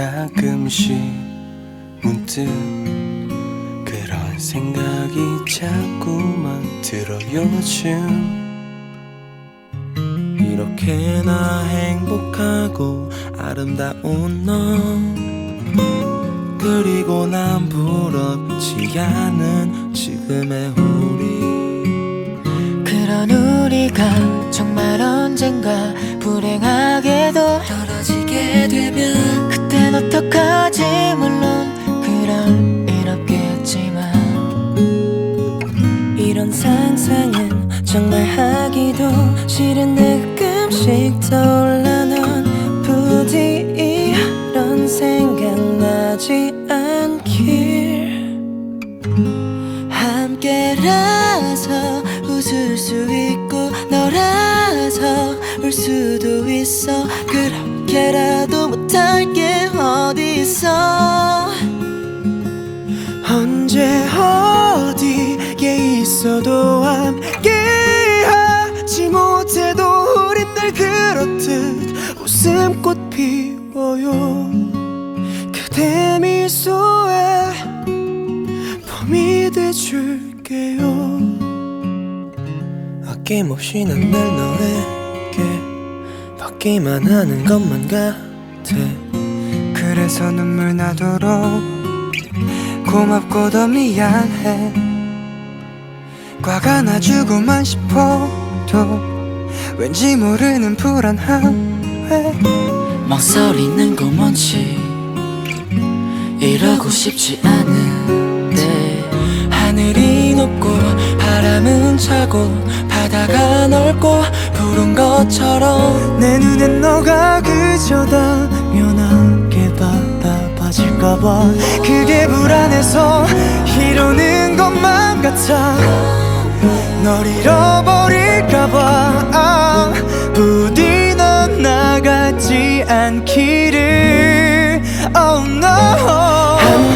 가끔씩 문득 그런 생각이 자꾸만 들어요 요즘 이렇게나 행복하고 아름다운 너. 그리고 난 부럽지 않은 지금의 우리. 그런 우리가 정말 언젠가 불행하게도 떨어지게 되면 어떡하지 물론 그럴 일 없겠지만 이런 상상은 정말 하기도 싫은데 가끔씩 떠올라 넌 부디 이런 생각나지 않길. 함께라서 웃을 수 있고 너라서 울 수도 있어. 그렇게라도 못할 게. 어디 있어. 언제 어디에 있어도 함께 하지 못해도 우린 늘 그렇듯 웃음꽃 피워요. 그대 미소에 봄이 돼줄게요. 아낌없이 난늘 너에게 받기만 하는 것만 같아 그래서 눈물 나도록 고맙고 더 미안해. 과가 나주고만 싶어도 왠지 모르는 불안함 왜 망설이는 거 뭔지 이러고 싶지 않은데. 하늘이 높고 바람은 차고 바다가 넓고 푸른 것처럼 내 눈엔 너가 그 바라봐질까봐 그게 불안해서 이러는 것만 같아. 널 잃어버릴까봐 아, 부디 넌 나가지 않기를. Oh no.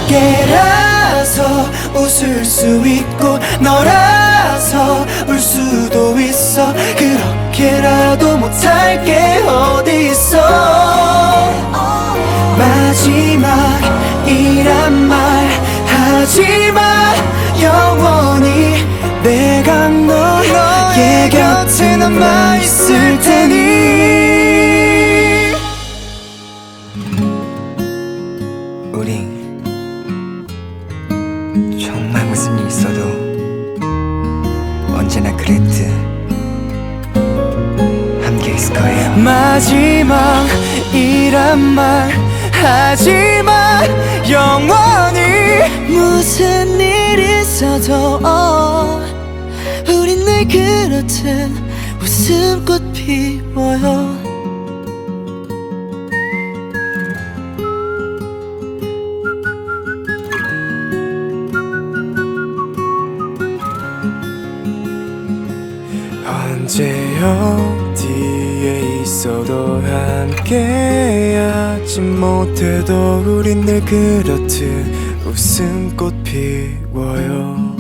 함께라서 웃을 수 있고 너라서 남아 있을 테니. 우리 정말 무슨 일 있어도 언제나 그랬듯 함께 있을 거예요. 마지막이란 말 하지마 영원히 무슨 일 있어도 어, 우린 늘 그렇듯 웃음꽃 피워요. 언제 어디에 있어도 함께하지 못해도 우린 늘 그렇듯 웃음꽃 피워요.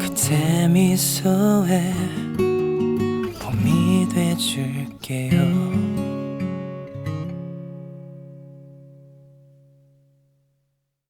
그대 미소에 줄게요